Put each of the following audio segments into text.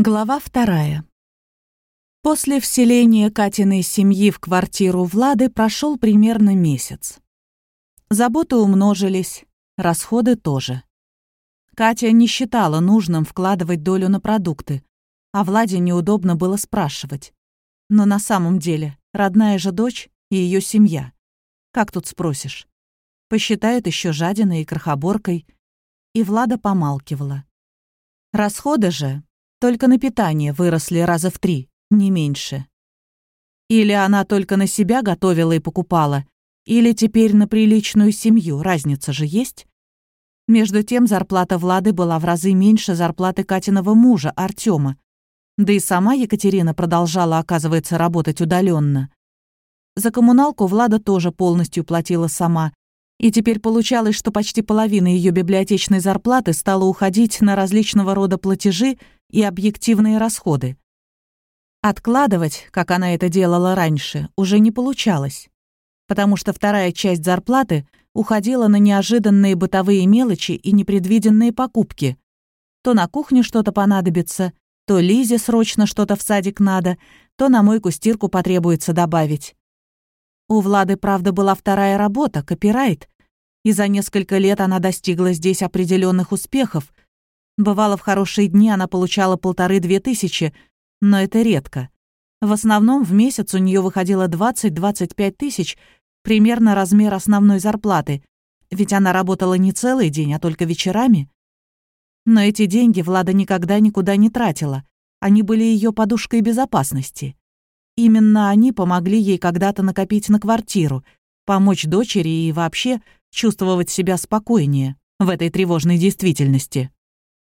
Глава вторая. После вселения Катиной семьи в квартиру Влады прошел примерно месяц. Заботы умножились, расходы тоже. Катя не считала нужным вкладывать долю на продукты, а Владе неудобно было спрашивать. Но на самом деле, родная же дочь и ее семья. Как тут спросишь? Посчитают еще жадиной и крохоборкой. И Влада помалкивала. Расходы же только на питание выросли раза в три, не меньше. Или она только на себя готовила и покупала, или теперь на приличную семью, разница же есть. Между тем зарплата Влады была в разы меньше зарплаты Катиного мужа, Артема. Да и сама Екатерина продолжала, оказывается, работать удаленно. За коммуналку Влада тоже полностью платила сама, и теперь получалось, что почти половина ее библиотечной зарплаты стала уходить на различного рода платежи и объективные расходы. Откладывать, как она это делала раньше, уже не получалось, потому что вторая часть зарплаты уходила на неожиданные бытовые мелочи и непредвиденные покупки. То на кухне что-то понадобится, то Лизе срочно что-то в садик надо, то на мойку-стирку потребуется добавить. У Влады, правда, была вторая работа, копирайт, и за несколько лет она достигла здесь определенных успехов — Бывало, в хорошие дни она получала полторы-две тысячи, но это редко. В основном в месяц у нее выходило 20-25 тысяч, примерно размер основной зарплаты, ведь она работала не целый день, а только вечерами. Но эти деньги Влада никогда никуда не тратила. Они были ее подушкой безопасности. Именно они помогли ей когда-то накопить на квартиру, помочь дочери и вообще чувствовать себя спокойнее в этой тревожной действительности.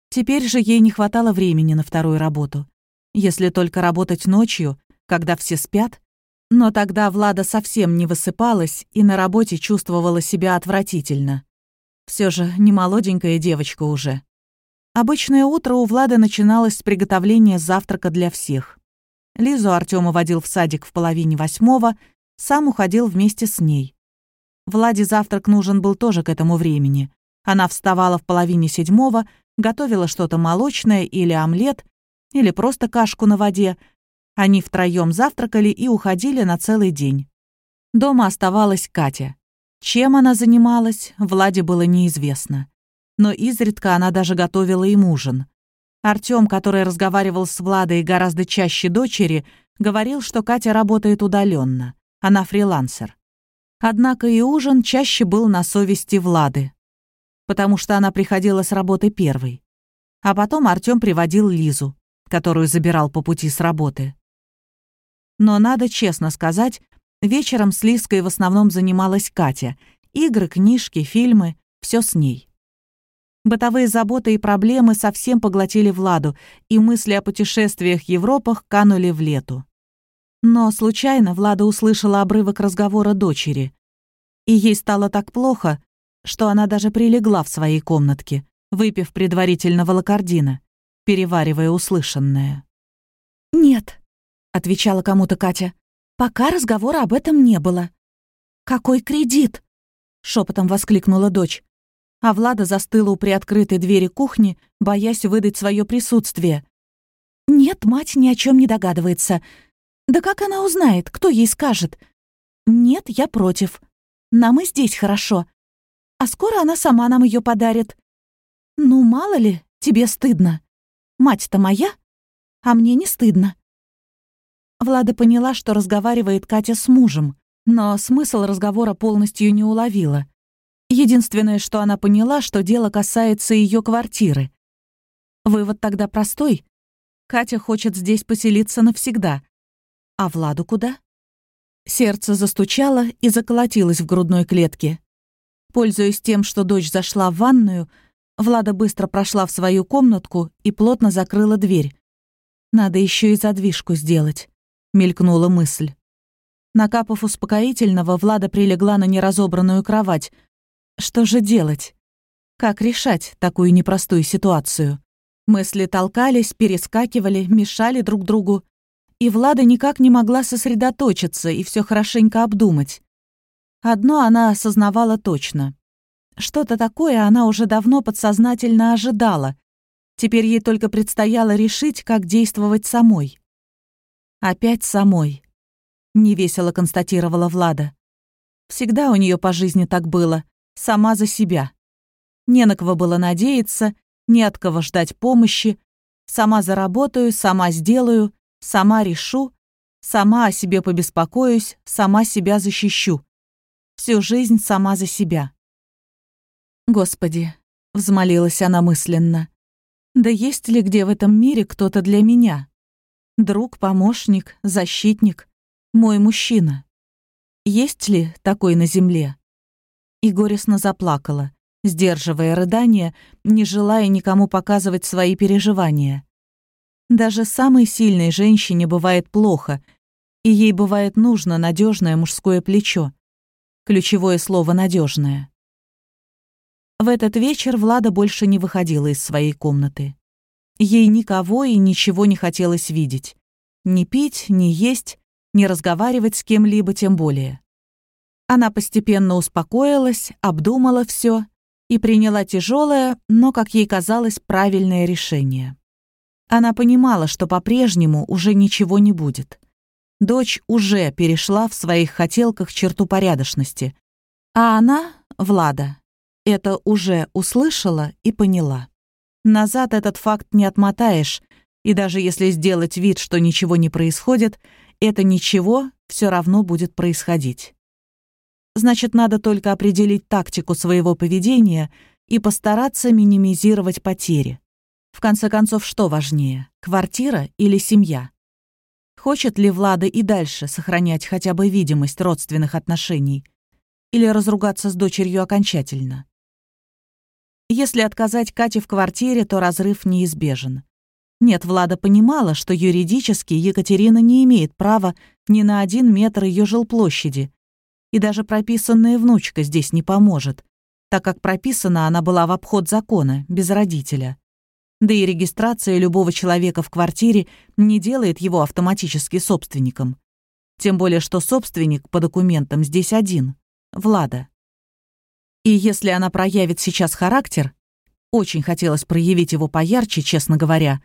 Теперь же ей не хватало времени на вторую работу. Если только работать ночью, когда все спят. Но тогда Влада совсем не высыпалась и на работе чувствовала себя отвратительно. Все же не молоденькая девочка уже. Обычное утро у Влады начиналось с приготовления завтрака для всех. Лизу Артём водил в садик в половине восьмого, сам уходил вместе с ней. Владе завтрак нужен был тоже к этому времени. Она вставала в половине седьмого, готовила что-то молочное или омлет, или просто кашку на воде. Они втроем завтракали и уходили на целый день. Дома оставалась Катя. Чем она занималась, Владе было неизвестно. Но изредка она даже готовила им ужин. Артём, который разговаривал с Владой гораздо чаще дочери, говорил, что Катя работает удаленно. Она фрилансер. Однако и ужин чаще был на совести Влады потому что она приходила с работы первой. А потом Артём приводил Лизу, которую забирал по пути с работы. Но надо честно сказать, вечером с Лизкой в основном занималась Катя. Игры, книжки, фильмы — всё с ней. Бытовые заботы и проблемы совсем поглотили Владу, и мысли о путешествиях в Европах канули в лету. Но случайно Влада услышала обрывок разговора дочери. И ей стало так плохо, что она даже прилегла в своей комнатке, выпив предварительно волокордина, переваривая услышанное. «Нет», — отвечала кому-то Катя, — «пока разговора об этом не было». «Какой кредит?» — шепотом воскликнула дочь. А Влада застыла у приоткрытой двери кухни, боясь выдать свое присутствие. «Нет, мать ни о чем не догадывается. Да как она узнает, кто ей скажет?» «Нет, я против. Нам и здесь хорошо. А скоро она сама нам ее подарит. Ну, мало ли, тебе стыдно. Мать-то моя, а мне не стыдно. Влада поняла, что разговаривает Катя с мужем, но смысл разговора полностью не уловила. Единственное, что она поняла, что дело касается ее квартиры. Вывод тогда простой. Катя хочет здесь поселиться навсегда. А Владу куда? Сердце застучало и заколотилось в грудной клетке. Пользуясь тем, что дочь зашла в ванную, Влада быстро прошла в свою комнатку и плотно закрыла дверь. «Надо еще и задвижку сделать», — мелькнула мысль. Накапав успокоительного, Влада прилегла на неразобранную кровать. Что же делать? Как решать такую непростую ситуацию? Мысли толкались, перескакивали, мешали друг другу. И Влада никак не могла сосредоточиться и все хорошенько обдумать. Одно она осознавала точно. Что-то такое она уже давно подсознательно ожидала. Теперь ей только предстояло решить, как действовать самой. Опять самой. Невесело констатировала Влада. Всегда у нее по жизни так было. Сама за себя. Не на кого было надеяться, не от кого ждать помощи. Сама заработаю, сама сделаю, сама решу, сама о себе побеспокоюсь, сама себя защищу. Всю жизнь сама за себя. Господи, взмолилась она мысленно. Да есть ли где в этом мире кто-то для меня? Друг, помощник, защитник, мой мужчина. Есть ли такой на земле? И горестно заплакала, сдерживая рыдания, не желая никому показывать свои переживания. Даже самой сильной женщине бывает плохо, и ей бывает нужно надежное мужское плечо. Ключевое слово надежное. В этот вечер Влада больше не выходила из своей комнаты. Ей никого и ничего не хотелось видеть. Ни пить, ни есть, ни разговаривать с кем-либо тем более. Она постепенно успокоилась, обдумала все и приняла тяжелое, но, как ей казалось, правильное решение. Она понимала, что по-прежнему уже ничего не будет. Дочь уже перешла в своих хотелках черту порядочности, а она, Влада, это уже услышала и поняла. Назад этот факт не отмотаешь, и даже если сделать вид, что ничего не происходит, это ничего все равно будет происходить. Значит, надо только определить тактику своего поведения и постараться минимизировать потери. В конце концов, что важнее, квартира или семья? Хочет ли Влада и дальше сохранять хотя бы видимость родственных отношений? Или разругаться с дочерью окончательно? Если отказать Кате в квартире, то разрыв неизбежен. Нет, Влада понимала, что юридически Екатерина не имеет права ни на один метр ее жилплощади, и даже прописанная внучка здесь не поможет, так как прописана она была в обход закона, без родителя. Да и регистрация любого человека в квартире не делает его автоматически собственником. Тем более, что собственник по документам здесь один — Влада. И если она проявит сейчас характер, очень хотелось проявить его поярче, честно говоря,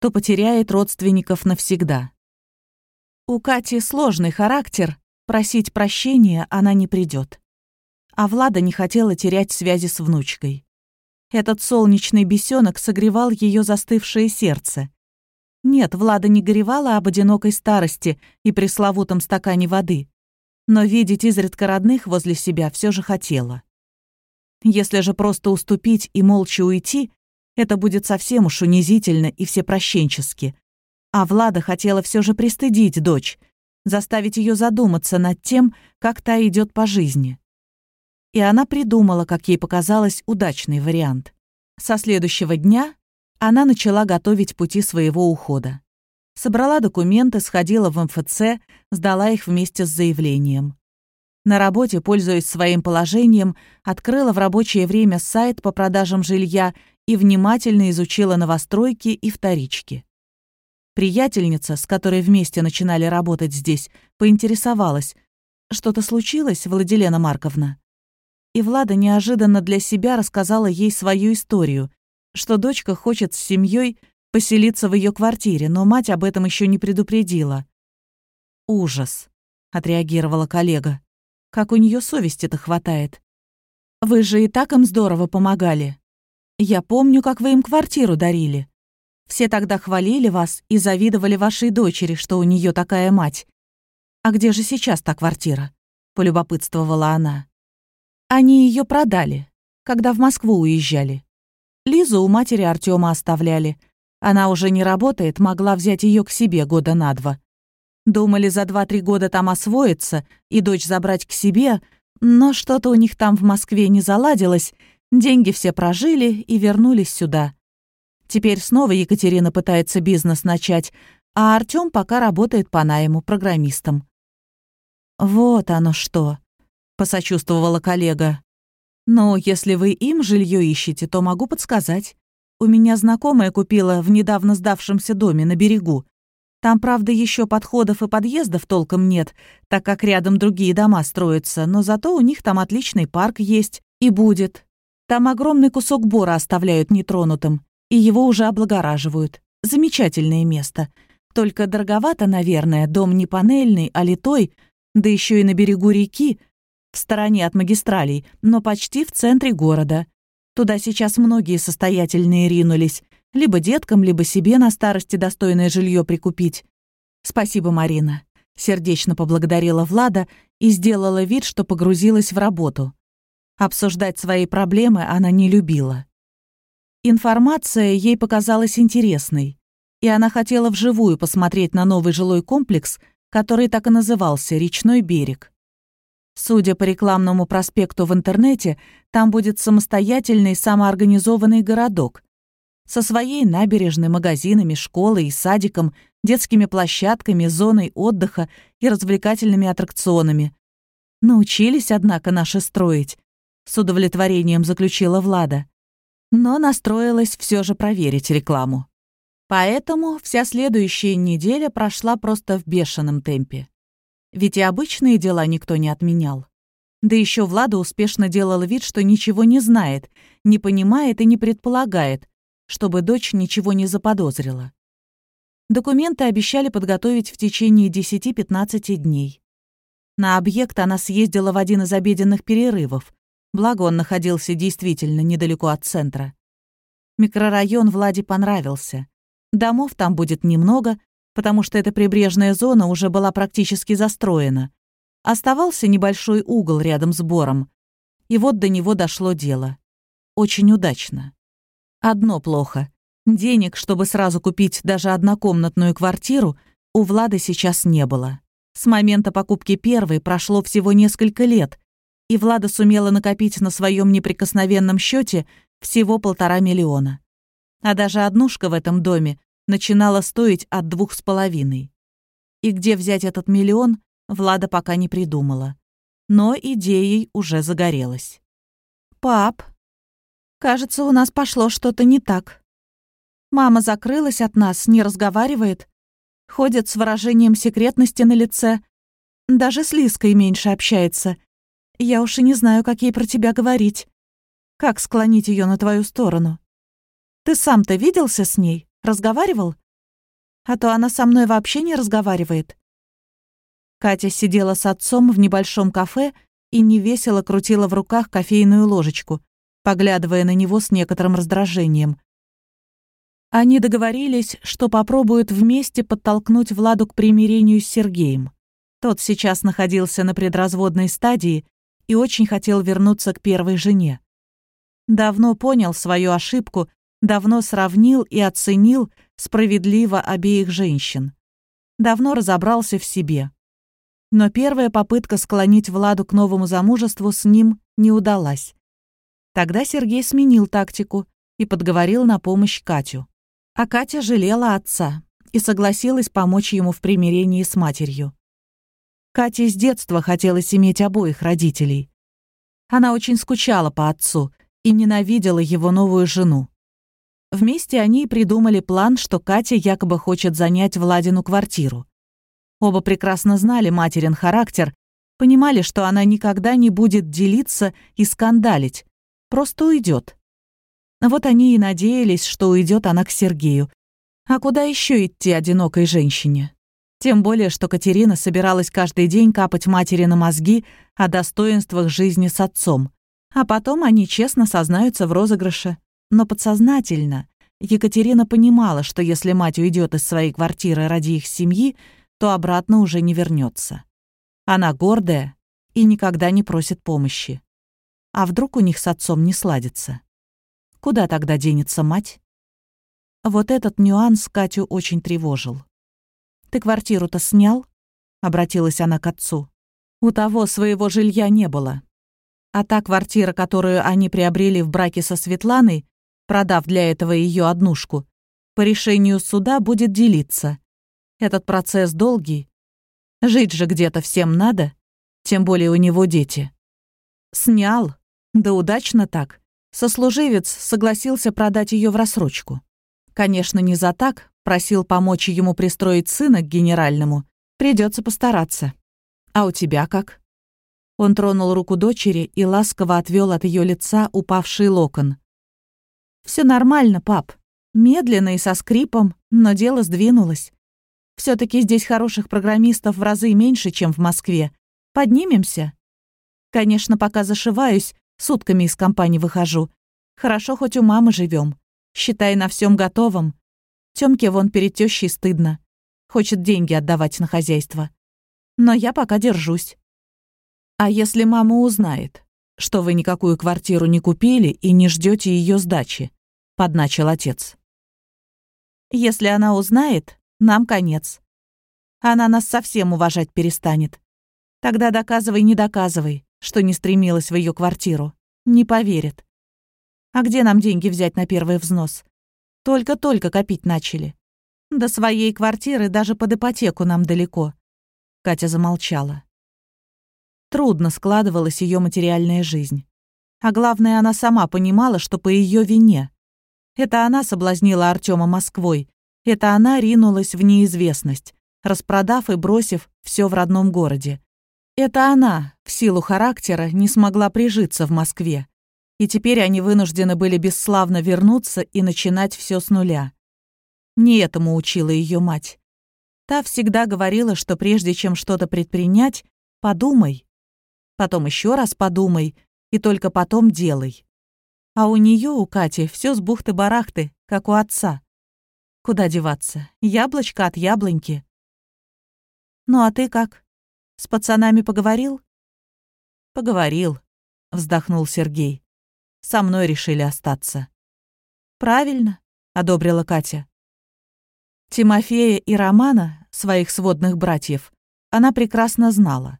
то потеряет родственников навсегда. У Кати сложный характер, просить прощения она не придет. А Влада не хотела терять связи с внучкой. Этот солнечный бесенок согревал ее застывшее сердце. Нет, Влада не горевала об одинокой старости и пресловутом стакане воды, но видеть изредка родных возле себя все же хотела. Если же просто уступить и молча уйти, это будет совсем уж унизительно и всепрощенчески. А Влада хотела все же пристыдить дочь, заставить ее задуматься над тем, как та идет по жизни. И она придумала, как ей показалось, удачный вариант. Со следующего дня она начала готовить пути своего ухода. Собрала документы, сходила в МФЦ, сдала их вместе с заявлением. На работе, пользуясь своим положением, открыла в рабочее время сайт по продажам жилья и внимательно изучила новостройки и вторички. Приятельница, с которой вместе начинали работать здесь, поинтересовалась. «Что-то случилось, Владилена Марковна?» И Влада неожиданно для себя рассказала ей свою историю, что дочка хочет с семьей поселиться в ее квартире, но мать об этом еще не предупредила. «Ужас», — отреагировала коллега. Как у нее совести-то хватает. Вы же и так им здорово помогали. Я помню, как вы им квартиру дарили. Все тогда хвалили вас и завидовали вашей дочери, что у нее такая мать. А где же сейчас та квартира? Полюбопытствовала она. Они ее продали, когда в Москву уезжали. Лизу у матери Артема оставляли. Она уже не работает, могла взять ее к себе года на два. Думали за два-три года там освоиться и дочь забрать к себе, но что-то у них там в Москве не заладилось, деньги все прожили и вернулись сюда. Теперь снова Екатерина пытается бизнес начать, а Артём пока работает по найму программистом. «Вот оно что», — посочувствовала коллега. «Ну, если вы им жилье ищете, то могу подсказать. У меня знакомая купила в недавно сдавшемся доме на берегу. Там, правда, еще подходов и подъездов толком нет, так как рядом другие дома строятся, но зато у них там отличный парк есть и будет. Там огромный кусок бора оставляют нетронутым, и его уже облагораживают. Замечательное место. Только дороговато, наверное, дом не панельный, а литой, да еще и на берегу реки, в стороне от магистралей, но почти в центре города. Туда сейчас многие состоятельные ринулись, либо деткам, либо себе на старости достойное жилье прикупить. Спасибо, Марина. Сердечно поблагодарила Влада и сделала вид, что погрузилась в работу. Обсуждать свои проблемы она не любила. Информация ей показалась интересной, и она хотела вживую посмотреть на новый жилой комплекс, который так и назывался «Речной берег». Судя по рекламному проспекту в интернете, там будет самостоятельный самоорганизованный городок со своей набережной, магазинами, школой и садиком, детскими площадками, зоной отдыха и развлекательными аттракционами. Научились, однако, наши строить, с удовлетворением заключила Влада. Но настроилась все же проверить рекламу. Поэтому вся следующая неделя прошла просто в бешеном темпе. Ведь и обычные дела никто не отменял. Да еще Влада успешно делала вид, что ничего не знает, не понимает и не предполагает, чтобы дочь ничего не заподозрила. Документы обещали подготовить в течение 10-15 дней. На объект она съездила в один из обеденных перерывов, благо он находился действительно недалеко от центра. Микрорайон Владе понравился. Домов там будет немного, потому что эта прибрежная зона уже была практически застроена. Оставался небольшой угол рядом с бором. И вот до него дошло дело. Очень удачно. Одно плохо. Денег, чтобы сразу купить даже однокомнатную квартиру, у Влады сейчас не было. С момента покупки первой прошло всего несколько лет, и Влада сумела накопить на своем неприкосновенном счете всего полтора миллиона. А даже однушка в этом доме начинала стоить от двух с половиной. И где взять этот миллион, Влада пока не придумала. Но идеей уже загорелась. «Пап, Кажется, у нас пошло что-то не так. Мама закрылась от нас, не разговаривает. Ходит с выражением секретности на лице. Даже с Лиской меньше общается. Я уж и не знаю, как ей про тебя говорить. Как склонить ее на твою сторону? Ты сам-то виделся с ней? Разговаривал? А то она со мной вообще не разговаривает. Катя сидела с отцом в небольшом кафе и невесело крутила в руках кофейную ложечку поглядывая на него с некоторым раздражением. Они договорились, что попробуют вместе подтолкнуть Владу к примирению с Сергеем. Тот сейчас находился на предразводной стадии и очень хотел вернуться к первой жене. Давно понял свою ошибку, давно сравнил и оценил справедливо обеих женщин. Давно разобрался в себе. Но первая попытка склонить Владу к новому замужеству с ним не удалась. Тогда Сергей сменил тактику и подговорил на помощь Катю. А Катя жалела отца и согласилась помочь ему в примирении с матерью. Кате с детства хотелось иметь обоих родителей. Она очень скучала по отцу и ненавидела его новую жену. Вместе они придумали план, что Катя якобы хочет занять Владину квартиру. Оба прекрасно знали материн характер, понимали, что она никогда не будет делиться и скандалить, Просто уйдет. Вот они и надеялись, что уйдет она к Сергею. А куда еще идти одинокой женщине? Тем более, что Катерина собиралась каждый день капать матери на мозги о достоинствах жизни с отцом. А потом они честно сознаются в розыгрыше. Но подсознательно Екатерина понимала, что если мать уйдет из своей квартиры ради их семьи, то обратно уже не вернется. Она гордая и никогда не просит помощи. А вдруг у них с отцом не сладится? Куда тогда денется мать? Вот этот нюанс Катю очень тревожил. «Ты квартиру-то снял?» — обратилась она к отцу. «У того своего жилья не было. А та квартира, которую они приобрели в браке со Светланой, продав для этого ее однушку, по решению суда будет делиться. Этот процесс долгий. Жить же где-то всем надо, тем более у него дети. Снял, да удачно так. Сослуживец согласился продать ее в рассрочку. Конечно, не за так, просил помочь ему пристроить сына к генеральному. Придется постараться. А у тебя как? Он тронул руку дочери и ласково отвел от ее лица упавший локон. Все нормально, пап. Медленно и со скрипом, но дело сдвинулось. все таки здесь хороших программистов в разы меньше, чем в Москве. Поднимемся? Конечно, пока зашиваюсь, сутками из компании выхожу. Хорошо, хоть у мамы живем. Считай, на всем готовом. Тёмке вон перед тещей стыдно. Хочет деньги отдавать на хозяйство. Но я пока держусь. А если мама узнает, что вы никакую квартиру не купили и не ждете ее сдачи? Подначил отец. Если она узнает, нам конец. Она нас совсем уважать перестанет. Тогда доказывай, не доказывай, что не стремилась в ее квартиру. Не поверит. А где нам деньги взять на первый взнос? Только-только копить начали. До своей квартиры даже под ипотеку нам далеко. Катя замолчала. Трудно складывалась ее материальная жизнь. А главное, она сама понимала, что по ее вине. Это она соблазнила Артема Москвой. Это она ринулась в неизвестность, распродав и бросив все в родном городе. Это она, в силу характера, не смогла прижиться в Москве и теперь они вынуждены были бесславно вернуться и начинать все с нуля. Не этому учила ее мать. Та всегда говорила, что прежде чем что-то предпринять, подумай. Потом еще раз подумай, и только потом делай. А у нее, у Кати, все с бухты-барахты, как у отца. Куда деваться? Яблочко от яблоньки. «Ну а ты как? С пацанами поговорил?» «Поговорил», — вздохнул Сергей. Со мной решили остаться». «Правильно», — одобрила Катя. Тимофея и Романа, своих сводных братьев, она прекрасно знала.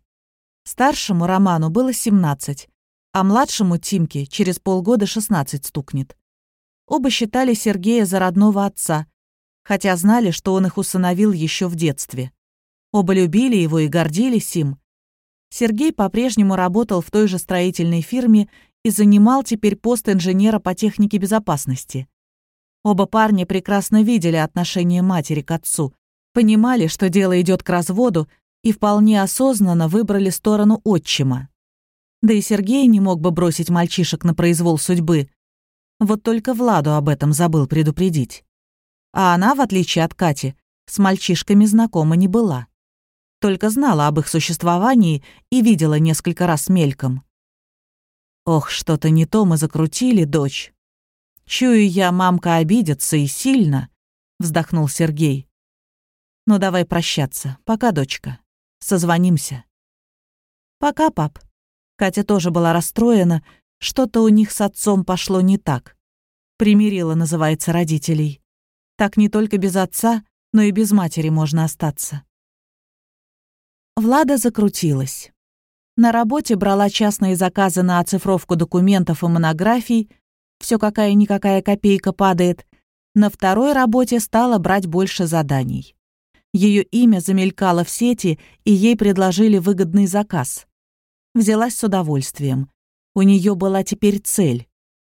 Старшему Роману было 17, а младшему Тимке через полгода 16 стукнет. Оба считали Сергея за родного отца, хотя знали, что он их усыновил еще в детстве. Оба любили его и гордились им. Сергей по-прежнему работал в той же строительной фирме и занимал теперь пост инженера по технике безопасности. Оба парня прекрасно видели отношение матери к отцу, понимали, что дело идет к разводу, и вполне осознанно выбрали сторону отчима. Да и Сергей не мог бы бросить мальчишек на произвол судьбы. Вот только Владу об этом забыл предупредить. А она, в отличие от Кати, с мальчишками знакома не была. Только знала об их существовании и видела несколько раз мельком. Ох, что-то не то мы закрутили, дочь. Чую я, мамка обидится и сильно, вздохнул Сергей. Ну давай прощаться. Пока, дочка. Созвонимся. Пока, пап. Катя тоже была расстроена, что-то у них с отцом пошло не так. Примирила, называется, родителей. Так не только без отца, но и без матери можно остаться. Влада закрутилась. На работе брала частные заказы на оцифровку документов и монографий, все какая-никакая копейка падает. На второй работе стала брать больше заданий. Ее имя замелькало в сети, и ей предложили выгодный заказ. Взялась с удовольствием. У нее была теперь цель.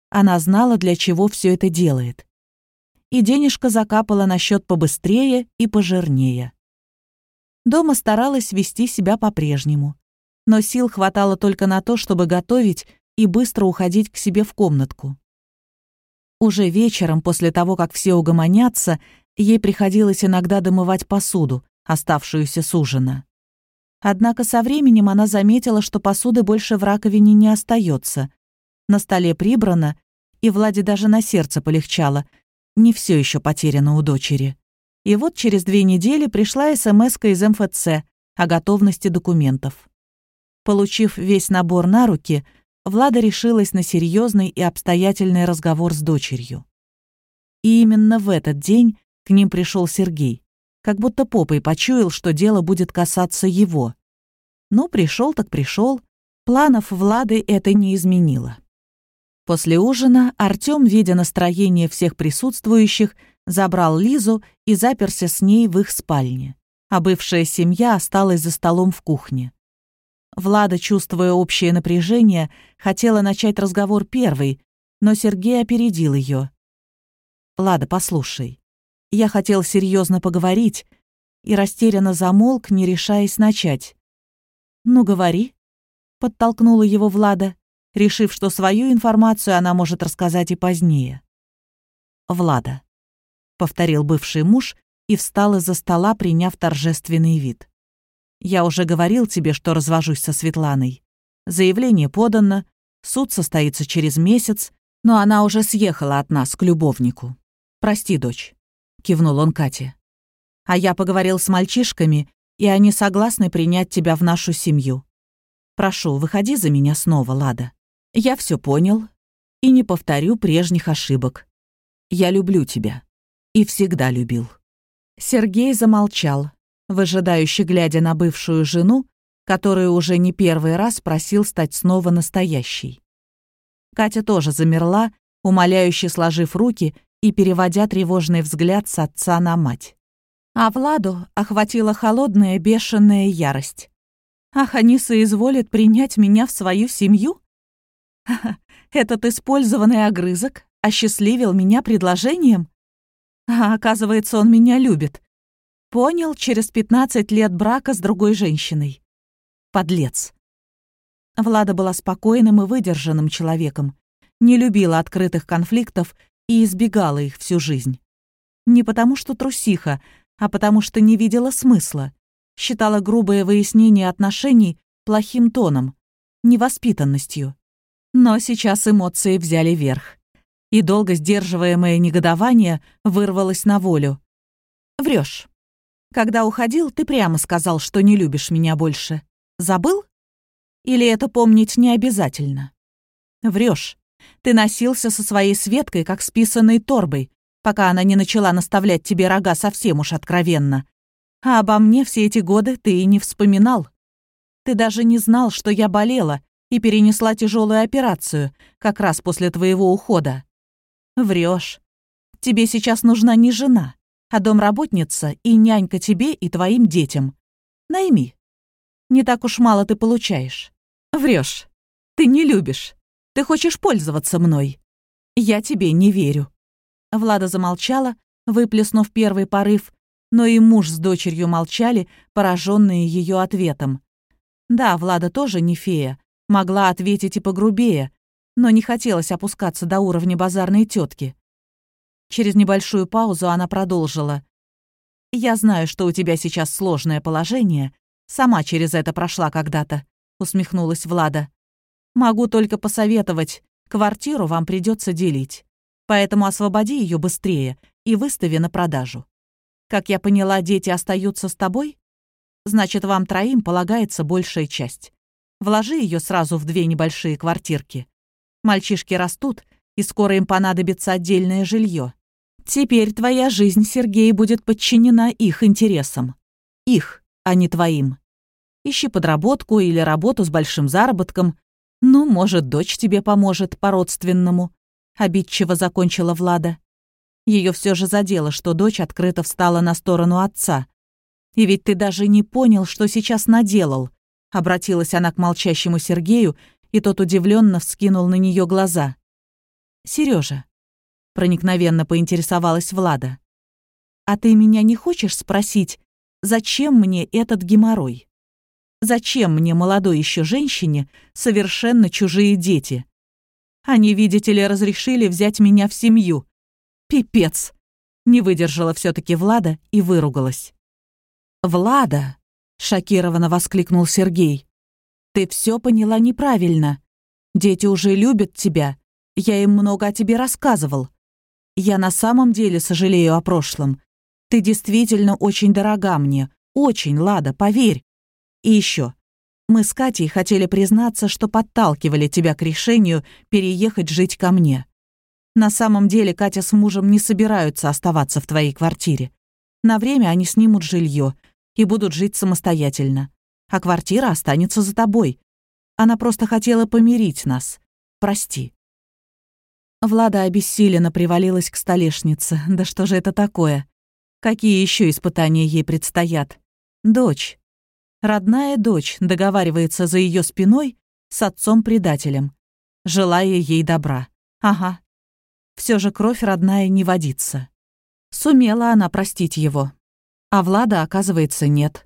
Она знала, для чего все это делает. И денежка закапала на счет побыстрее и пожирнее. Дома старалась вести себя по-прежнему но сил хватало только на то, чтобы готовить и быстро уходить к себе в комнатку. Уже вечером, после того, как все угомонятся, ей приходилось иногда домывать посуду, оставшуюся с ужина. Однако со временем она заметила, что посуды больше в раковине не остается. На столе прибрано, и Владе даже на сердце полегчало. Не все еще потеряно у дочери. И вот через две недели пришла смс из МФЦ о готовности документов. Получив весь набор на руки, Влада решилась на серьезный и обстоятельный разговор с дочерью. И именно в этот день к ним пришел Сергей, как будто попой почуял, что дело будет касаться его. Ну, пришел так пришел, планов Влады это не изменило. После ужина Артём, видя настроение всех присутствующих, забрал Лизу и заперся с ней в их спальне, а бывшая семья осталась за столом в кухне. Влада, чувствуя общее напряжение, хотела начать разговор первой, но Сергей опередил ее. «Лада, послушай. Я хотел серьезно поговорить» и растерянно замолк, не решаясь начать. «Ну, говори», — подтолкнула его Влада, решив, что свою информацию она может рассказать и позднее. «Влада, повторил бывший муж и встал из-за стола, приняв торжественный вид. «Я уже говорил тебе, что развожусь со Светланой. Заявление подано, суд состоится через месяц, но она уже съехала от нас к любовнику. Прости, дочь», — кивнул он Кате. «А я поговорил с мальчишками, и они согласны принять тебя в нашу семью. Прошу, выходи за меня снова, Лада. Я все понял и не повторю прежних ошибок. Я люблю тебя. И всегда любил». Сергей замолчал, выжидающе глядя на бывшую жену, которую уже не первый раз просил стать снова настоящей. Катя тоже замерла, умоляюще сложив руки и переводя тревожный взгляд с отца на мать. А Владу охватила холодная бешеная ярость. «Ах, они соизволят принять меня в свою семью? Этот использованный огрызок осчастливил меня предложением? А оказывается, он меня любит. Понял через 15 лет брака с другой женщиной. Подлец. Влада была спокойным и выдержанным человеком, не любила открытых конфликтов и избегала их всю жизнь. Не потому что трусиха, а потому что не видела смысла. Считала грубое выяснение отношений плохим тоном, невоспитанностью. Но сейчас эмоции взяли верх. И долго сдерживаемое негодование вырвалось на волю. Врешь. Когда уходил, ты прямо сказал, что не любишь меня больше. Забыл? Или это помнить не обязательно? Врешь. Ты носился со своей Светкой, как с торбой, пока она не начала наставлять тебе рога совсем уж откровенно. А обо мне все эти годы ты и не вспоминал. Ты даже не знал, что я болела и перенесла тяжелую операцию, как раз после твоего ухода. Врешь. Тебе сейчас нужна не жена, а домработница и нянька тебе и твоим детям. Найми. Не так уж мало ты получаешь. Врешь. Ты не любишь. Ты хочешь пользоваться мной. Я тебе не верю. Влада замолчала, выплеснув первый порыв, но и муж с дочерью молчали, пораженные ее ответом. Да, Влада тоже не фея, Могла ответить и погрубее, но не хотелось опускаться до уровня базарной тетки. Через небольшую паузу она продолжила. «Я знаю, что у тебя сейчас сложное положение. Сама через это прошла когда-то», — усмехнулась Влада. «Могу только посоветовать, квартиру вам придется делить. Поэтому освободи ее быстрее и выстави на продажу. Как я поняла, дети остаются с тобой? Значит, вам троим полагается большая часть. Вложи ее сразу в две небольшие квартирки. Мальчишки растут, и скоро им понадобится отдельное жилье. Теперь твоя жизнь, Сергей, будет подчинена их интересам. Их, а не твоим. Ищи подработку или работу с большим заработком. Ну, может, дочь тебе поможет по-родственному. Обидчиво закончила Влада. Ее все же задело, что дочь открыто встала на сторону отца. И ведь ты даже не понял, что сейчас наделал. Обратилась она к молчащему Сергею, и тот удивленно вскинул на нее глаза. Сережа, проникновенно поинтересовалась Влада. «А ты меня не хочешь спросить, зачем мне этот геморрой? Зачем мне молодой еще женщине совершенно чужие дети? Они, видите ли, разрешили взять меня в семью. Пипец!» Не выдержала все таки Влада и выругалась. «Влада!» шокированно воскликнул Сергей. Ты все поняла неправильно. Дети уже любят тебя. Я им много о тебе рассказывал. Я на самом деле сожалею о прошлом. Ты действительно очень дорога мне. Очень, Лада, поверь. И еще. Мы с Катей хотели признаться, что подталкивали тебя к решению переехать жить ко мне. На самом деле Катя с мужем не собираются оставаться в твоей квартире. На время они снимут жилье, и будут жить самостоятельно. А квартира останется за тобой. Она просто хотела помирить нас. Прости». Влада обессиленно привалилась к столешнице. Да что же это такое? Какие еще испытания ей предстоят? Дочь. Родная дочь договаривается за ее спиной с отцом-предателем, желая ей добра. Ага. Все же кровь родная не водится. Сумела она простить его, а Влада, оказывается, нет.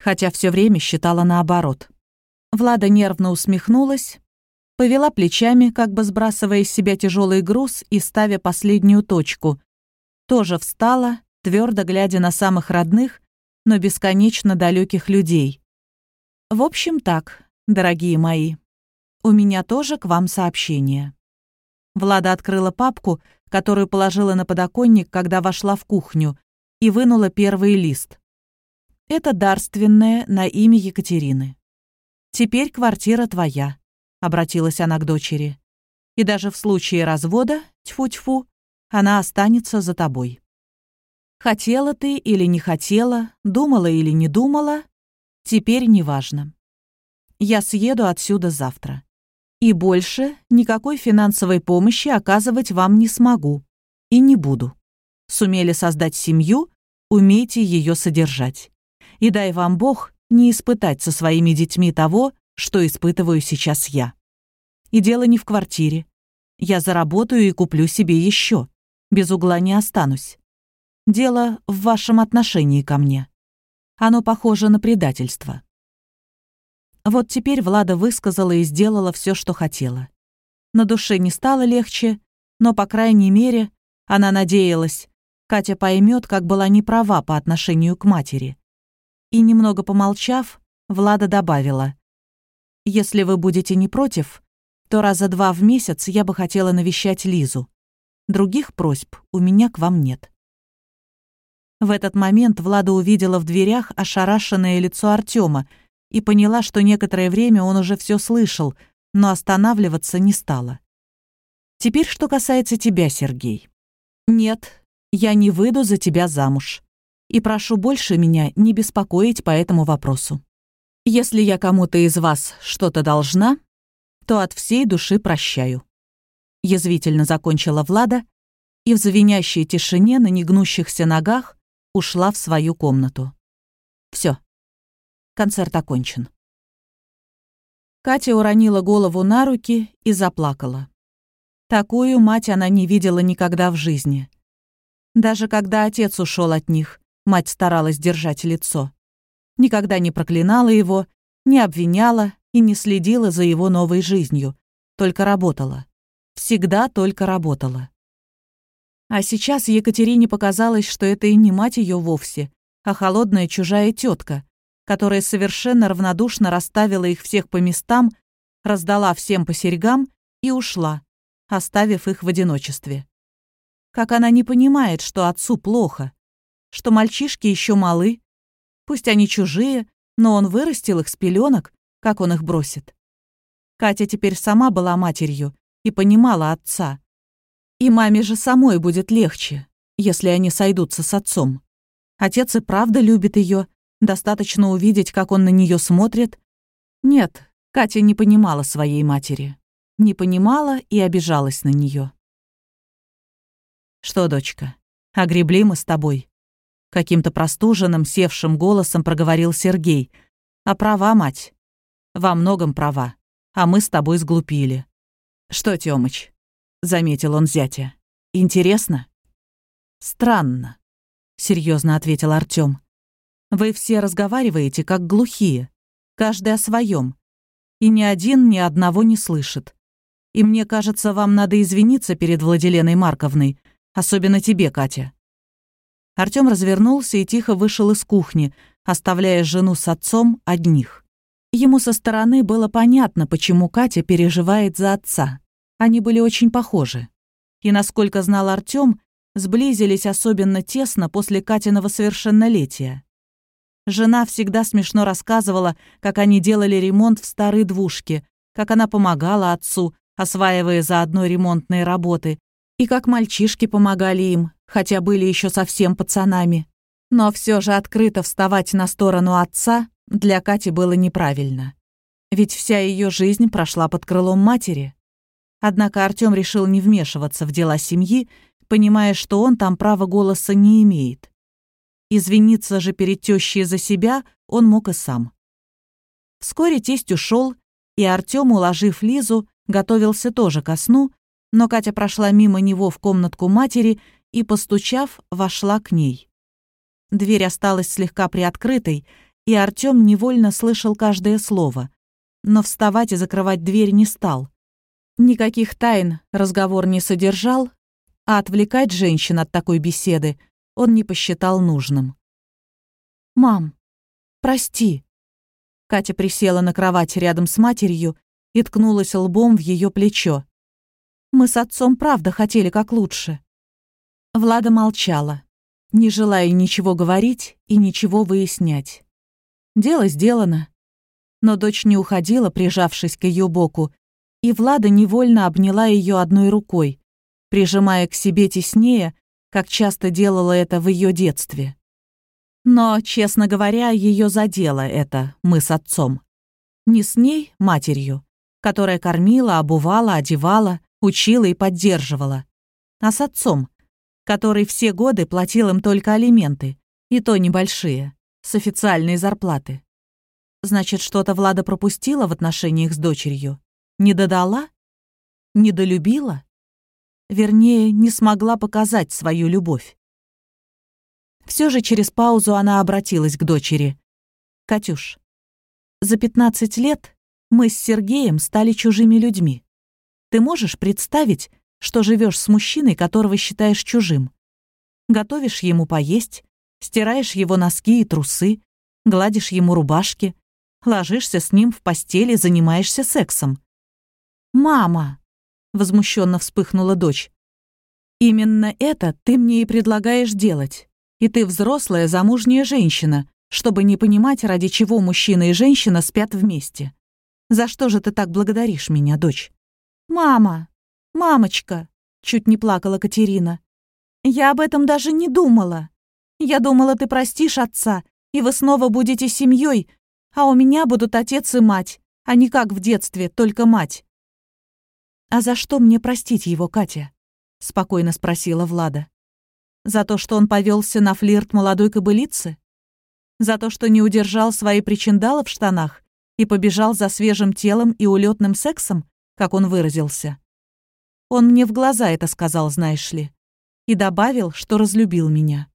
Хотя все время считала наоборот. Влада нервно усмехнулась, повела плечами, как бы сбрасывая из себя тяжелый груз и ставя последнюю точку. тоже встала, твердо глядя на самых родных, но бесконечно далеких людей. В общем так, дорогие мои, у меня тоже к вам сообщение. Влада открыла папку, которую положила на подоконник, когда вошла в кухню, и вынула первый лист. Это дарственное на имя Екатерины. «Теперь квартира твоя», — обратилась она к дочери. «И даже в случае развода, тьфу-тьфу, она останется за тобой. Хотела ты или не хотела, думала или не думала, теперь неважно. Я съеду отсюда завтра. И больше никакой финансовой помощи оказывать вам не смогу. И не буду. Сумели создать семью, умейте ее содержать. И дай вам Бог не испытать со своими детьми того, что испытываю сейчас я. И дело не в квартире. Я заработаю и куплю себе еще. Без угла не останусь. Дело в вашем отношении ко мне. Оно похоже на предательство. Вот теперь Влада высказала и сделала все, что хотела. На душе не стало легче, но, по крайней мере, она надеялась, Катя поймет, как была неправа по отношению к матери. И, немного помолчав, Влада добавила, «Если вы будете не против, то раза два в месяц я бы хотела навещать Лизу. Других просьб у меня к вам нет». В этот момент Влада увидела в дверях ошарашенное лицо Артема и поняла, что некоторое время он уже все слышал, но останавливаться не стала. «Теперь что касается тебя, Сергей. Нет, я не выйду за тебя замуж. И прошу больше меня не беспокоить по этому вопросу. Если я кому-то из вас что-то должна, то от всей души прощаю». Язвительно закончила Влада и в звенящей тишине на негнущихся ногах ушла в свою комнату. Все, Концерт окончен. Катя уронила голову на руки и заплакала. Такую мать она не видела никогда в жизни. Даже когда отец ушел от них, мать старалась держать лицо. Никогда не проклинала его, не обвиняла и не следила за его новой жизнью, только работала. Всегда только работала. А сейчас Екатерине показалось, что это и не мать ее вовсе, а холодная чужая тетка, которая совершенно равнодушно расставила их всех по местам, раздала всем по серьгам и ушла, оставив их в одиночестве. Как она не понимает, что отцу плохо, что мальчишки еще малы, пусть они чужие, но он вырастил их с пеленок, как он их бросит. Катя теперь сама была матерью и понимала отца. И маме же самой будет легче, если они сойдутся с отцом. Отец и правда любит ее Достаточно увидеть, как он на нее смотрит. Нет, Катя не понимала своей матери. Не понимала и обижалась на нее. «Что, дочка, огребли мы с тобой?» Каким-то простуженным, севшим голосом проговорил Сергей. «А права, мать? Во многом права, а мы с тобой сглупили». «Что, Тёмыч?» — заметил он зятя. «Интересно?» «Странно», — серьезно ответил Артём. Вы все разговариваете, как глухие, каждый о своем, и ни один ни одного не слышит. И мне кажется, вам надо извиниться перед Владиленой Марковной, особенно тебе, Катя». Артём развернулся и тихо вышел из кухни, оставляя жену с отцом одних. Ему со стороны было понятно, почему Катя переживает за отца. Они были очень похожи. И, насколько знал Артём, сблизились особенно тесно после Катиного совершеннолетия. Жена всегда смешно рассказывала, как они делали ремонт в старой двушке, как она помогала отцу, осваивая заодно ремонтные работы, и как мальчишки помогали им, хотя были еще совсем пацанами. Но все же открыто вставать на сторону отца для Кати было неправильно. Ведь вся ее жизнь прошла под крылом матери. Однако Артём решил не вмешиваться в дела семьи, понимая, что он там права голоса не имеет. Извиниться же перед тещей за себя он мог и сам. Вскоре тесть ушел, и Артем, уложив Лизу, готовился тоже ко сну, но Катя прошла мимо него в комнатку матери и, постучав, вошла к ней. Дверь осталась слегка приоткрытой, и Артем невольно слышал каждое слово, но вставать и закрывать дверь не стал. Никаких тайн разговор не содержал, а отвлекать женщин от такой беседы он не посчитал нужным. «Мам, прости». Катя присела на кровать рядом с матерью и ткнулась лбом в ее плечо. «Мы с отцом правда хотели как лучше». Влада молчала, не желая ничего говорить и ничего выяснять. Дело сделано. Но дочь не уходила, прижавшись к ее боку, и Влада невольно обняла ее одной рукой, прижимая к себе теснее, как часто делала это в ее детстве. Но, честно говоря, ее задело это, мы с отцом. Не с ней, матерью, которая кормила, обувала, одевала, учила и поддерживала, а с отцом, который все годы платил им только алименты, и то небольшие, с официальной зарплаты. Значит, что-то Влада пропустила в отношениях с дочерью? Не додала? Недолюбила? Вернее, не смогла показать свою любовь. Все же через паузу она обратилась к дочери. «Катюш, за 15 лет мы с Сергеем стали чужими людьми. Ты можешь представить, что живешь с мужчиной, которого считаешь чужим? Готовишь ему поесть, стираешь его носки и трусы, гладишь ему рубашки, ложишься с ним в постели, занимаешься сексом. «Мама!» возмущенно вспыхнула дочь. Именно это ты мне и предлагаешь делать. И ты взрослая замужняя женщина, чтобы не понимать, ради чего мужчина и женщина спят вместе. За что же ты так благодаришь меня, дочь? Мама, мамочка, чуть не плакала Катерина. Я об этом даже не думала. Я думала, ты простишь отца, и вы снова будете семьей, а у меня будут отец и мать, а не как в детстве, только мать. «А за что мне простить его, Катя?» — спокойно спросила Влада. «За то, что он повелся на флирт молодой кобылицы? За то, что не удержал свои причиндалы в штанах и побежал за свежим телом и улетным сексом, как он выразился? Он мне в глаза это сказал, знаешь ли, и добавил, что разлюбил меня.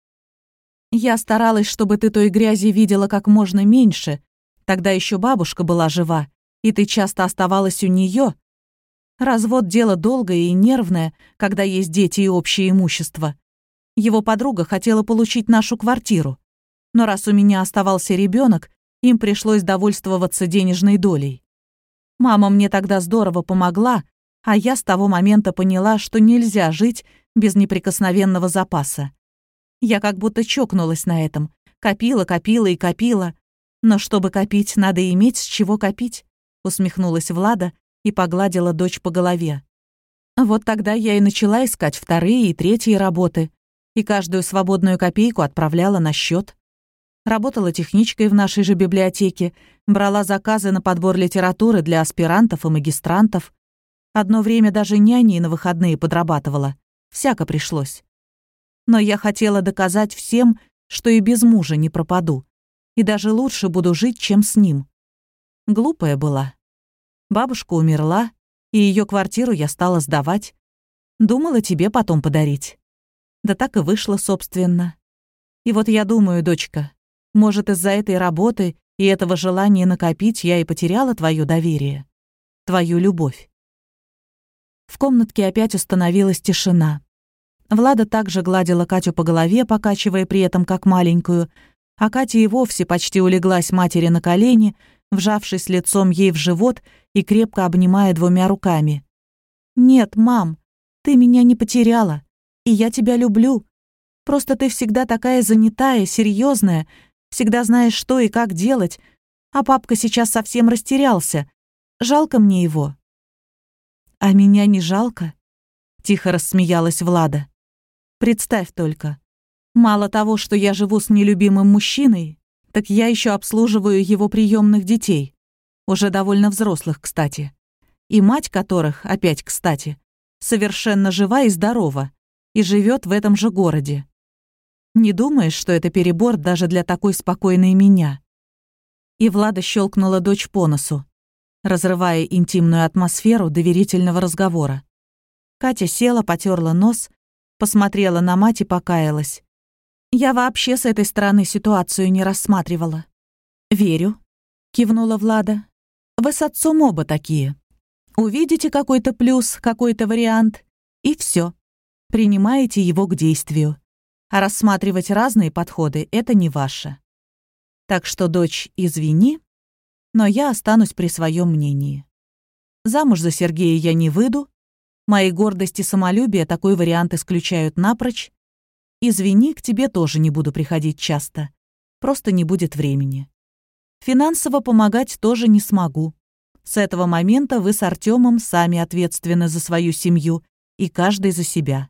Я старалась, чтобы ты той грязи видела как можно меньше, тогда еще бабушка была жива, и ты часто оставалась у нее, Развод — дело долгое и нервное, когда есть дети и общее имущество. Его подруга хотела получить нашу квартиру. Но раз у меня оставался ребенок, им пришлось довольствоваться денежной долей. Мама мне тогда здорово помогла, а я с того момента поняла, что нельзя жить без неприкосновенного запаса. Я как будто чокнулась на этом. Копила, копила и копила. Но чтобы копить, надо иметь с чего копить, усмехнулась Влада, и погладила дочь по голове. Вот тогда я и начала искать вторые и третьи работы, и каждую свободную копейку отправляла на счет. Работала техничкой в нашей же библиотеке, брала заказы на подбор литературы для аспирантов и магистрантов. Одно время даже няней на выходные подрабатывала. Всяко пришлось. Но я хотела доказать всем, что и без мужа не пропаду, и даже лучше буду жить, чем с ним. Глупая была. Бабушка умерла, и ее квартиру я стала сдавать. Думала тебе потом подарить. Да так и вышло, собственно. И вот я думаю, дочка, может, из-за этой работы и этого желания накопить я и потеряла твое доверие, твою любовь. В комнатке опять установилась тишина. Влада также гладила Катю по голове, покачивая при этом как маленькую, а Катя и вовсе почти улеглась матери на колени, вжавшись лицом ей в живот и крепко обнимая двумя руками. «Нет, мам, ты меня не потеряла, и я тебя люблю. Просто ты всегда такая занятая, серьезная, всегда знаешь, что и как делать, а папка сейчас совсем растерялся. Жалко мне его». «А меня не жалко?» — тихо рассмеялась Влада. «Представь только. Мало того, что я живу с нелюбимым мужчиной, так я еще обслуживаю его приемных детей, уже довольно взрослых, кстати, и мать которых, опять кстати, совершенно жива и здорова, и живет в этом же городе. Не думаешь, что это перебор даже для такой спокойной меня?» И Влада щелкнула дочь по носу, разрывая интимную атмосферу доверительного разговора. Катя села, потерла нос, посмотрела на мать и покаялась. Я вообще с этой стороны ситуацию не рассматривала. «Верю», — кивнула Влада. «Вы с отцом оба такие. Увидите какой-то плюс, какой-то вариант, и все. принимаете его к действию. А рассматривать разные подходы — это не ваше. Так что, дочь, извини, но я останусь при своем мнении. Замуж за Сергея я не выйду, мои гордость и самолюбие такой вариант исключают напрочь. Извини, к тебе тоже не буду приходить часто, просто не будет времени. Финансово помогать тоже не смогу. С этого момента вы с Артемом сами ответственны за свою семью и каждый за себя.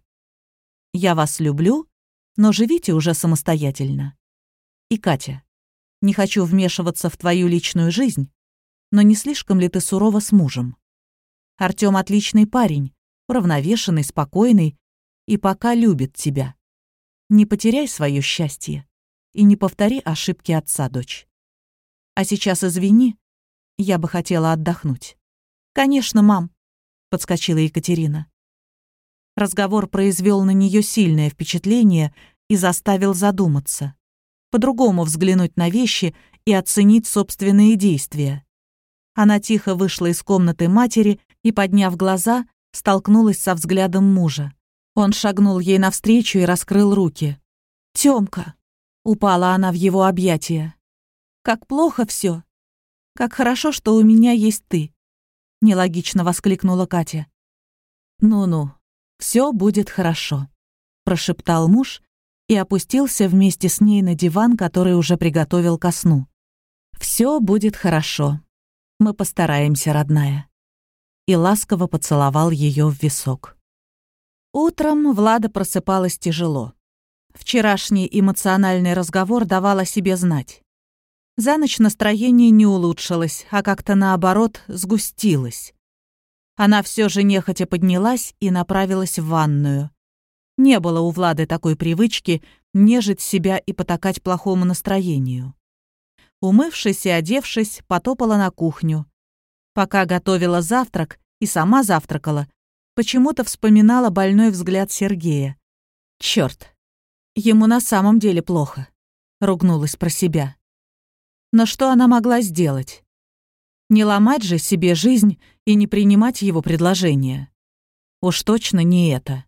Я вас люблю, но живите уже самостоятельно. И Катя, не хочу вмешиваться в твою личную жизнь, но не слишком ли ты сурова с мужем? Артем отличный парень, уравновешенный, спокойный и пока любит тебя. Не потеряй свое счастье и не повтори ошибки отца, дочь. А сейчас извини, я бы хотела отдохнуть. «Конечно, мам», — подскочила Екатерина. Разговор произвел на нее сильное впечатление и заставил задуматься, по-другому взглянуть на вещи и оценить собственные действия. Она тихо вышла из комнаты матери и, подняв глаза, столкнулась со взглядом мужа. Он шагнул ей навстречу и раскрыл руки. «Тёмка!» — упала она в его объятия. «Как плохо все. Как хорошо, что у меня есть ты!» — нелогично воскликнула Катя. «Ну-ну, все будет хорошо», — прошептал муж и опустился вместе с ней на диван, который уже приготовил ко сну. «Все будет хорошо. Мы постараемся, родная». И ласково поцеловал ее в висок. Утром Влада просыпалась тяжело. Вчерашний эмоциональный разговор давал о себе знать. За ночь настроение не улучшилось, а как-то наоборот сгустилось. Она все же нехотя поднялась и направилась в ванную. Не было у Влады такой привычки нежить себя и потакать плохому настроению. Умывшись и одевшись, потопала на кухню. Пока готовила завтрак и сама завтракала, почему-то вспоминала больной взгляд Сергея. Черт, ему на самом деле плохо», — ругнулась про себя. Но что она могла сделать? Не ломать же себе жизнь и не принимать его предложение. Уж точно не это.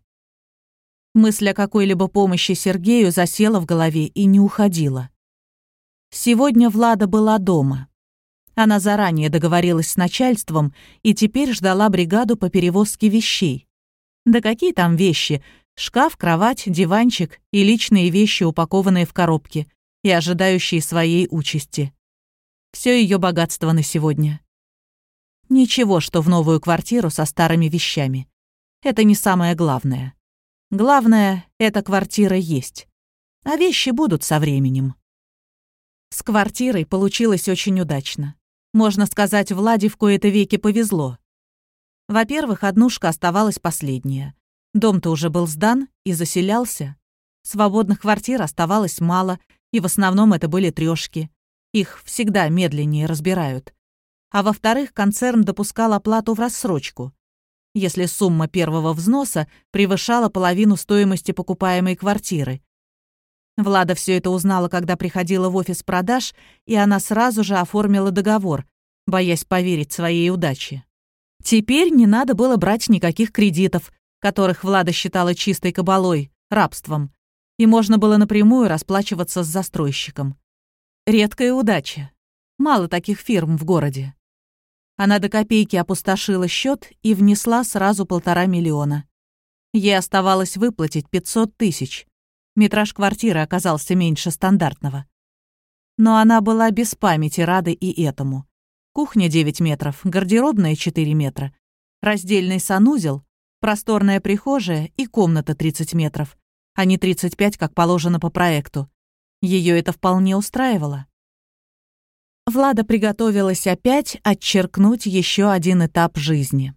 Мысль о какой-либо помощи Сергею засела в голове и не уходила. Сегодня Влада была дома. Она заранее договорилась с начальством и теперь ждала бригаду по перевозке вещей. Да какие там вещи? Шкаф, кровать, диванчик и личные вещи, упакованные в коробки и ожидающие своей участи все ее богатство на сегодня. Ничего, что в новую квартиру со старыми вещами. Это не самое главное. Главное, эта квартира есть. А вещи будут со временем. С квартирой получилось очень удачно. Можно сказать, Владе в кои-то веки повезло. Во-первых, однушка оставалась последняя. Дом-то уже был сдан и заселялся. Свободных квартир оставалось мало, и в основном это были трёшки. Их всегда медленнее разбирают. А во-вторых, концерн допускал оплату в рассрочку. Если сумма первого взноса превышала половину стоимости покупаемой квартиры. Влада все это узнала, когда приходила в офис продаж, и она сразу же оформила договор, боясь поверить своей удаче. Теперь не надо было брать никаких кредитов, которых Влада считала чистой кабалой, рабством, и можно было напрямую расплачиваться с застройщиком. Редкая удача. Мало таких фирм в городе. Она до копейки опустошила счет и внесла сразу полтора миллиона. Ей оставалось выплатить 500 тысяч. Метраж квартиры оказался меньше стандартного. Но она была без памяти рада и этому. Кухня 9 метров, гардеробная 4 метра, раздельный санузел, просторная прихожая и комната 30 метров, а не 35, как положено по проекту. Ее это вполне устраивало. Влада приготовилась опять отчеркнуть еще один этап жизни.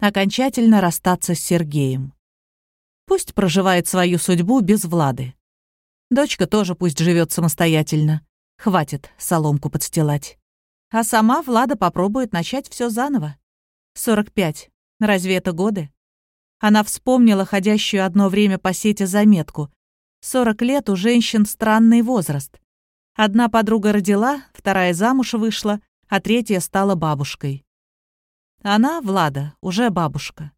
Окончательно расстаться с Сергеем. Пусть проживает свою судьбу без Влады. Дочка тоже пусть живет самостоятельно. Хватит соломку подстилать. А сама Влада попробует начать все заново. 45. Разве это годы? Она вспомнила ходящую одно время по сети заметку, 40 лет у женщин странный возраст. Одна подруга родила, вторая замуж вышла, а третья стала бабушкой. Она, Влада, уже бабушка.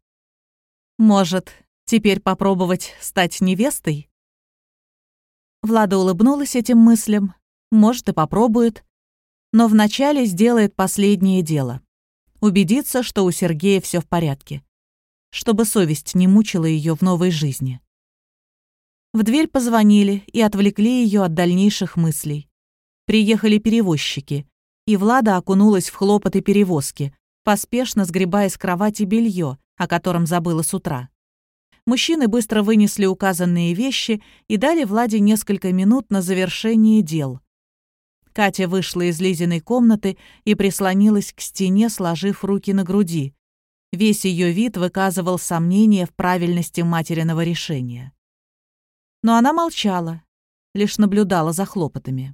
Может, Теперь попробовать стать невестой? Влада улыбнулась этим мыслям. Может, и попробует. Но вначале сделает последнее дело. Убедиться, что у Сергея все в порядке. Чтобы совесть не мучила ее в новой жизни. В дверь позвонили и отвлекли ее от дальнейших мыслей. Приехали перевозчики, и Влада окунулась в хлопоты перевозки, поспешно сгребая с кровати белье, о котором забыла с утра. Мужчины быстро вынесли указанные вещи и дали Владе несколько минут на завершение дел. Катя вышла из Лизиной комнаты и прислонилась к стене, сложив руки на груди. Весь ее вид выказывал сомнение в правильности материного решения. Но она молчала, лишь наблюдала за хлопотами.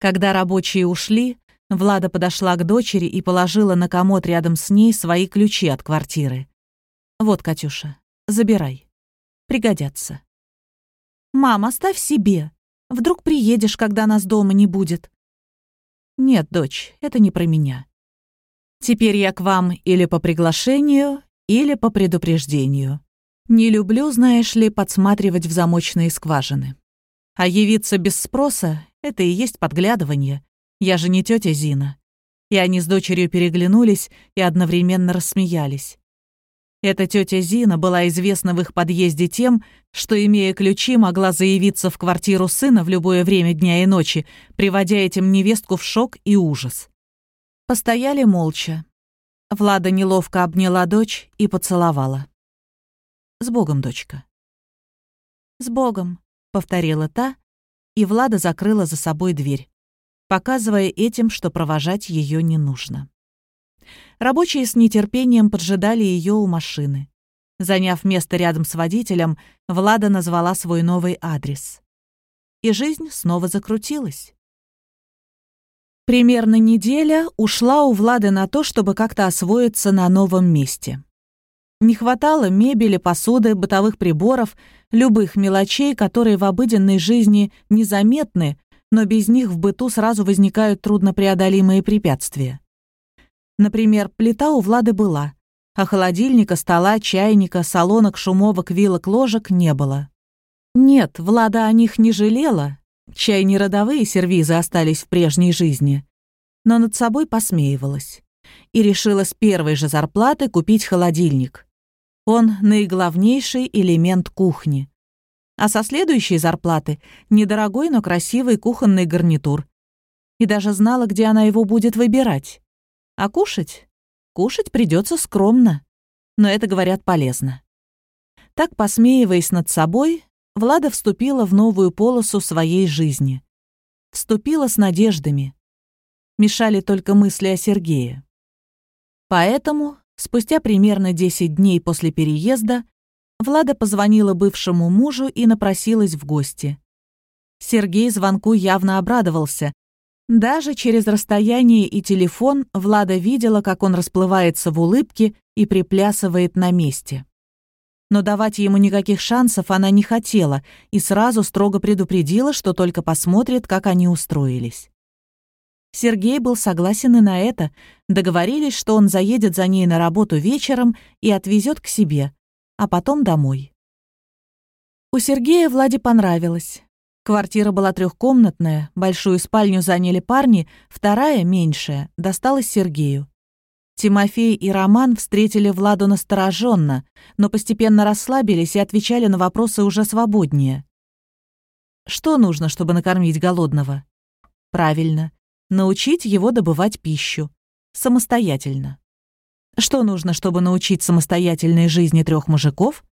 Когда рабочие ушли, Влада подошла к дочери и положила на комод рядом с ней свои ключи от квартиры. «Вот, Катюша, забирай. Пригодятся». «Мам, оставь себе. Вдруг приедешь, когда нас дома не будет». «Нет, дочь, это не про меня. Теперь я к вам или по приглашению, или по предупреждению. Не люблю, знаешь ли, подсматривать в замочные скважины. А явиться без спроса — это и есть подглядывание. Я же не тетя Зина». И они с дочерью переглянулись и одновременно рассмеялись. Эта тетя Зина была известна в их подъезде тем, что, имея ключи, могла заявиться в квартиру сына в любое время дня и ночи, приводя этим невестку в шок и ужас. Постояли молча. Влада неловко обняла дочь и поцеловала. «С Богом, дочка». «С Богом», — повторила та, и Влада закрыла за собой дверь, показывая этим, что провожать ее не нужно. Рабочие с нетерпением поджидали ее у машины. Заняв место рядом с водителем, Влада назвала свой новый адрес. И жизнь снова закрутилась. Примерно неделя ушла у Влады на то, чтобы как-то освоиться на новом месте. Не хватало мебели, посуды, бытовых приборов, любых мелочей, которые в обыденной жизни незаметны, но без них в быту сразу возникают труднопреодолимые препятствия. Например, плита у Влады была, а холодильника, стола, чайника, салонок, шумовок, вилок, ложек не было. Нет, Влада о них не жалела, чай не родовые сервизы остались в прежней жизни, но над собой посмеивалась и решила с первой же зарплаты купить холодильник. Он наиглавнейший элемент кухни. А со следующей зарплаты недорогой, но красивый кухонный гарнитур. И даже знала, где она его будет выбирать. А кушать? Кушать придется скромно. Но это, говорят, полезно. Так, посмеиваясь над собой, Влада вступила в новую полосу своей жизни. Вступила с надеждами. Мешали только мысли о Сергее. Поэтому, спустя примерно 10 дней после переезда, Влада позвонила бывшему мужу и напросилась в гости. Сергей звонку явно обрадовался, даже через расстояние и телефон Влада видела, как он расплывается в улыбке и приплясывает на месте. Но давать ему никаких шансов она не хотела и сразу строго предупредила, что только посмотрит, как они устроились. Сергей был согласен и на это, договорились, что он заедет за ней на работу вечером и отвезет к себе, а потом домой. У Сергея Владе понравилось. Квартира была трехкомнатная, большую спальню заняли парни, вторая, меньшая, досталась Сергею. Тимофей и Роман встретили Владу настороженно, но постепенно расслабились и отвечали на вопросы уже свободнее. Что нужно, чтобы накормить голодного? Правильно, научить его добывать пищу. Самостоятельно. Что нужно, чтобы научить самостоятельной жизни трех мужиков?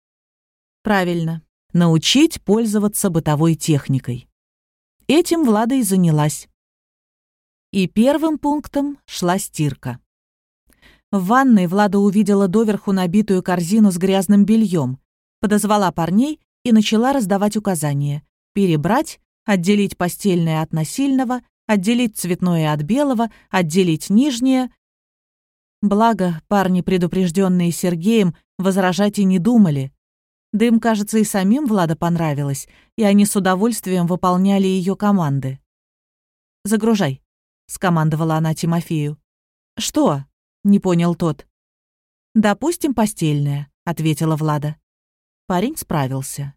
Правильно, научить пользоваться бытовой техникой. Этим Влада и занялась. И первым пунктом шла стирка. В ванной Влада увидела доверху набитую корзину с грязным бельем, подозвала парней и начала раздавать указания. Перебрать, отделить постельное от насильного, отделить цветное от белого, отделить нижнее. Благо, парни, предупрежденные Сергеем, возражать и не думали. Да им, кажется, и самим Влада понравилось, и они с удовольствием выполняли ее команды. «Загружай», — скомандовала она Тимофею. «Что?» — не понял тот. «Допустим, постельное», — ответила Влада. Парень справился.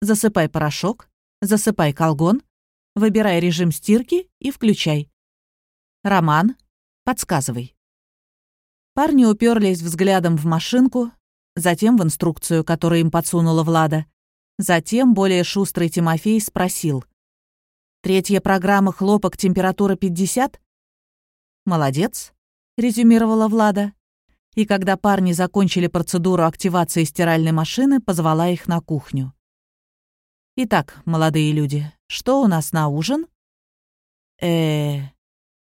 Засыпай порошок, засыпай колгон, выбирай режим стирки и включай. Роман, подсказывай. Парни уперлись взглядом в машинку, затем в инструкцию, которую им подсунула Влада. Затем более шустрый Тимофей спросил. «Третья программа хлопок, температура 50?» «Молодец», — резюмировала Влада. И когда парни закончили процедуру активации стиральной машины, позвала их на кухню. «Итак, молодые люди, что у нас на ужин?» э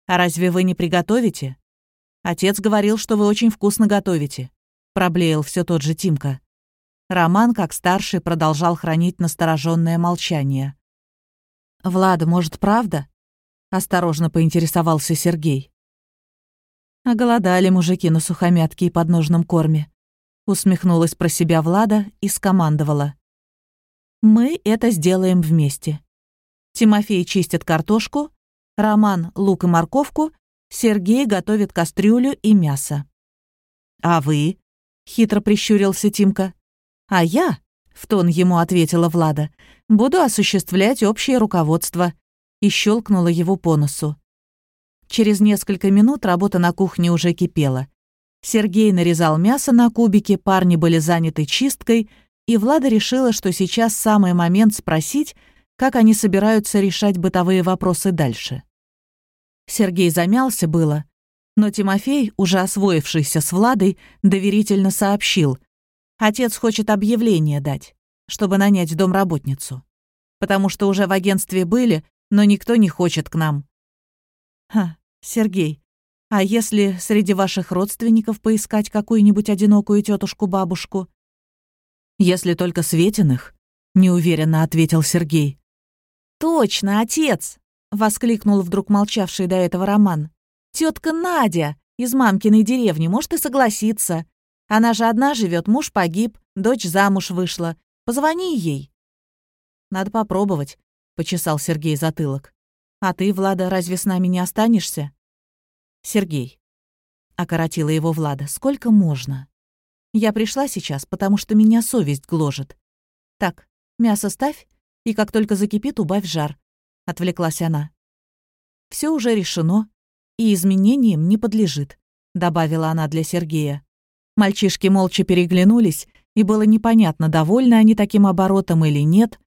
а разве вы не приготовите? Отец говорил, что вы очень вкусно готовите», — проблеял все тот же Тимка. Роман, как старший, продолжал хранить настороженное молчание. «Влада, может, правда?» — осторожно поинтересовался Сергей. Оголодали мужики на сухомятке и подножном корме. Усмехнулась про себя Влада и скомандовала. «Мы это сделаем вместе. Тимофей чистит картошку, Роман — лук и морковку, Сергей готовит кастрюлю и мясо. «А вы?» — хитро прищурился Тимка. «А я?» — в тон ему ответила Влада. «Буду осуществлять общее руководство». И щелкнула его по носу. Через несколько минут работа на кухне уже кипела. Сергей нарезал мясо на кубики, парни были заняты чисткой, и Влада решила, что сейчас самый момент спросить, как они собираются решать бытовые вопросы дальше. Сергей замялся было, но Тимофей, уже освоившийся с Владой, доверительно сообщил. Отец хочет объявление дать, чтобы нанять домработницу. Потому что уже в агентстве были, но никто не хочет к нам. Ха, Сергей, а если среди ваших родственников поискать какую-нибудь одинокую тетушку-бабушку? Если только Светиных, неуверенно ответил Сергей. Точно, отец! — воскликнул вдруг молчавший до этого Роман. «Тетка Надя из мамкиной деревни, может и согласиться. Она же одна живет, муж погиб, дочь замуж вышла. Позвони ей». «Надо попробовать», — почесал Сергей затылок. «А ты, Влада, разве с нами не останешься?» «Сергей», — окоротила его Влада, — «сколько можно? Я пришла сейчас, потому что меня совесть гложет. Так, мясо ставь, и как только закипит, убавь жар отвлеклась она. Все уже решено и изменениям не подлежит, добавила она для Сергея. Мальчишки молча переглянулись, и было непонятно, довольны они таким оборотом или нет.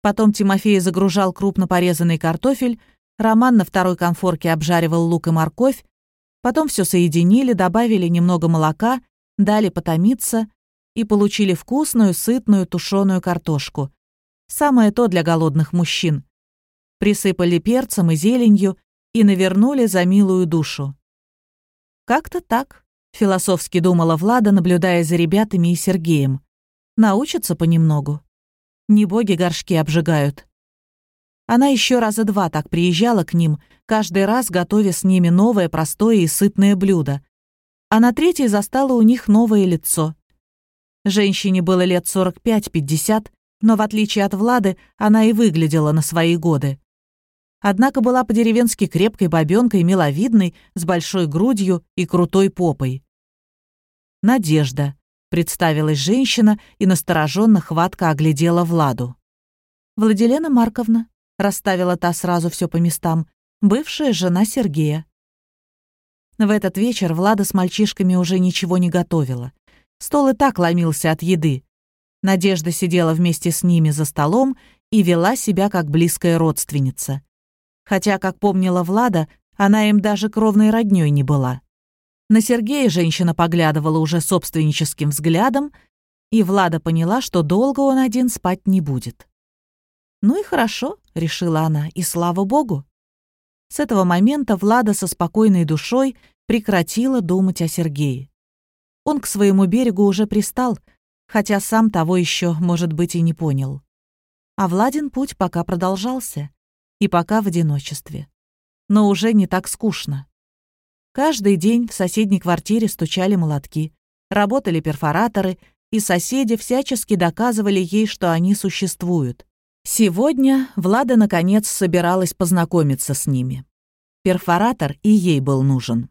Потом Тимофей загружал крупно порезанный картофель, Роман на второй конфорке обжаривал лук и морковь, потом все соединили, добавили немного молока, дали потомиться и получили вкусную, сытную тушеную картошку. Самое то для голодных мужчин присыпали перцем и зеленью и навернули за милую душу. «Как-то так», — философски думала Влада, наблюдая за ребятами и Сергеем. «Научатся понемногу. Не боги горшки обжигают». Она еще раза два так приезжала к ним, каждый раз готовя с ними новое, простое и сытное блюдо. А на третьей застала у них новое лицо. Женщине было лет 45-50, но в отличие от Влады, она и выглядела на свои годы однако была по-деревенски крепкой бабёнкой, миловидной, с большой грудью и крутой попой. «Надежда», — представилась женщина и настороженно хватко оглядела Владу. «Владилена Марковна», — расставила та сразу все по местам, бывшая жена Сергея. В этот вечер Влада с мальчишками уже ничего не готовила. Стол и так ломился от еды. Надежда сидела вместе с ними за столом и вела себя как близкая родственница хотя, как помнила Влада, она им даже кровной роднёй не была. На Сергея женщина поглядывала уже собственническим взглядом, и Влада поняла, что долго он один спать не будет. «Ну и хорошо», — решила она, — «и слава богу». С этого момента Влада со спокойной душой прекратила думать о Сергее. Он к своему берегу уже пристал, хотя сам того еще, может быть, и не понял. А Владин путь пока продолжался и пока в одиночестве. Но уже не так скучно. Каждый день в соседней квартире стучали молотки, работали перфораторы, и соседи всячески доказывали ей, что они существуют. Сегодня Влада наконец собиралась познакомиться с ними. Перфоратор и ей был нужен.